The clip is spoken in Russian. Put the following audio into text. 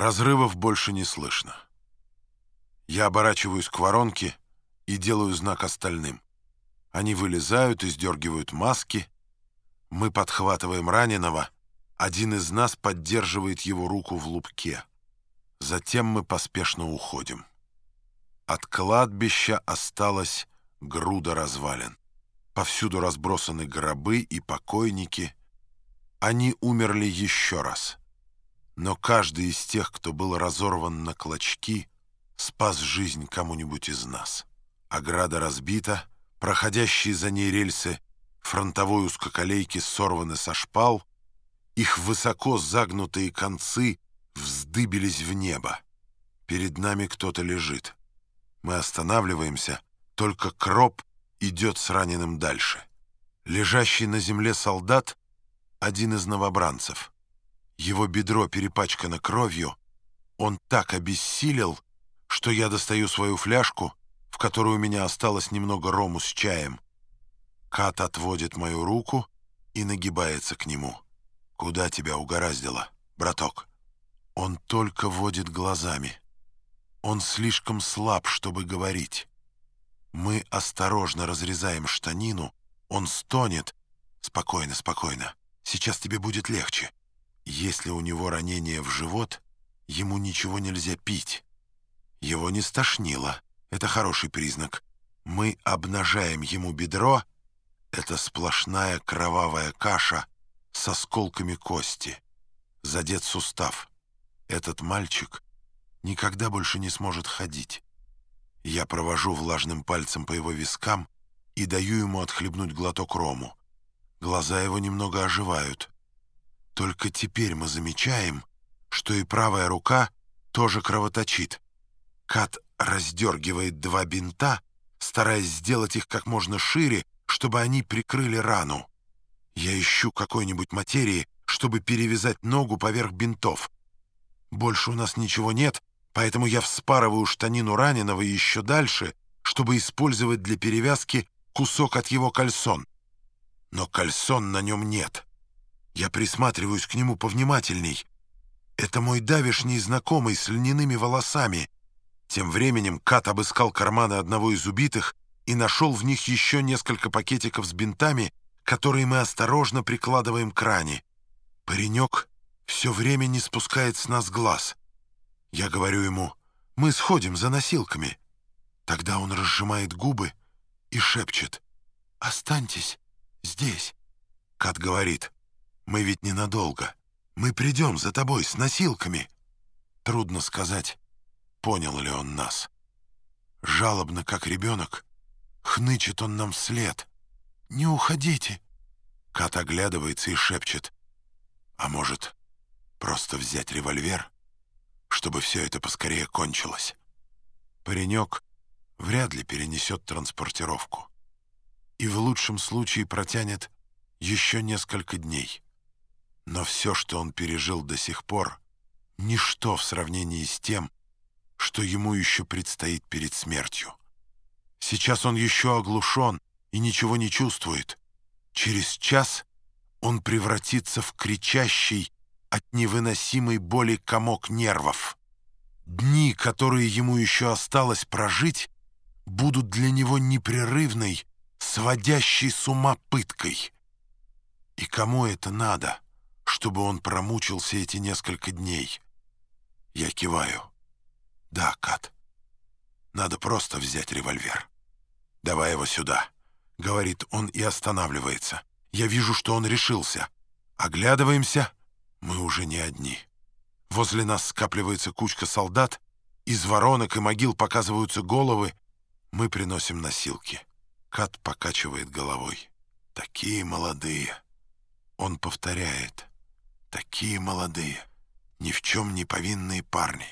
Разрывов больше не слышно. Я оборачиваюсь к воронке и делаю знак остальным. Они вылезают и сдергивают маски. Мы подхватываем раненого. Один из нас поддерживает его руку в лупке. Затем мы поспешно уходим. От кладбища осталась груда развалин. Повсюду разбросаны гробы и покойники. Они умерли еще раз. Но каждый из тех, кто был разорван на клочки, спас жизнь кому-нибудь из нас. Ограда разбита, проходящие за ней рельсы фронтовой узкоколейки сорваны со шпал, их высоко загнутые концы вздыбились в небо. Перед нами кто-то лежит. Мы останавливаемся, только кроп идет с раненым дальше. Лежащий на земле солдат — один из новобранцев. Его бедро перепачкано кровью. Он так обессилел, что я достаю свою фляжку, в которой у меня осталось немного рому с чаем. Кат отводит мою руку и нагибается к нему. «Куда тебя угораздило, браток?» Он только водит глазами. Он слишком слаб, чтобы говорить. Мы осторожно разрезаем штанину. Он стонет. «Спокойно, спокойно. Сейчас тебе будет легче». Если у него ранение в живот, ему ничего нельзя пить. Его не стошнило. Это хороший признак. Мы обнажаем ему бедро. Это сплошная кровавая каша с осколками кости. Задет сустав. Этот мальчик никогда больше не сможет ходить. Я провожу влажным пальцем по его вискам и даю ему отхлебнуть глоток рому. Глаза его немного оживают. Только теперь мы замечаем, что и правая рука тоже кровоточит. Кат раздергивает два бинта, стараясь сделать их как можно шире, чтобы они прикрыли рану. Я ищу какой-нибудь материи, чтобы перевязать ногу поверх бинтов. Больше у нас ничего нет, поэтому я вспарываю штанину раненого еще дальше, чтобы использовать для перевязки кусок от его кальсон. Но кальсон на нем нет. Я присматриваюсь к нему повнимательней. Это мой давишний знакомый с льняными волосами. Тем временем Кат обыскал карманы одного из убитых и нашел в них еще несколько пакетиков с бинтами, которые мы осторожно прикладываем к ране. Паренек все время не спускает с нас глаз. Я говорю ему, мы сходим за носилками. Тогда он разжимает губы и шепчет, «Останьтесь здесь». Кат говорит, мы ведь ненадолго. Мы придем за тобой с носилками. Трудно сказать, понял ли он нас. Жалобно, как ребенок, хнычет он нам вслед. «Не уходите!» Кат оглядывается и шепчет. «А может, просто взять револьвер, чтобы все это поскорее кончилось?» Паренек вряд ли перенесет транспортировку и в лучшем случае протянет еще несколько дней. Но все, что он пережил до сих пор, ничто в сравнении с тем, что ему еще предстоит перед смертью. Сейчас он еще оглушен и ничего не чувствует. Через час он превратится в кричащий от невыносимой боли комок нервов. Дни, которые ему еще осталось прожить, будут для него непрерывной, сводящей с ума пыткой. И кому это надо? Чтобы он промучился эти несколько дней. Я киваю. Да, Кат. Надо просто взять револьвер. Давай его сюда. Говорит он и останавливается. Я вижу, что он решился. Оглядываемся. Мы уже не одни. Возле нас скапливается кучка солдат. Из воронок и могил показываются головы. Мы приносим носилки. Кат покачивает головой. Такие молодые. Он повторяет. Такие молодые, ни в чем не повинные парни.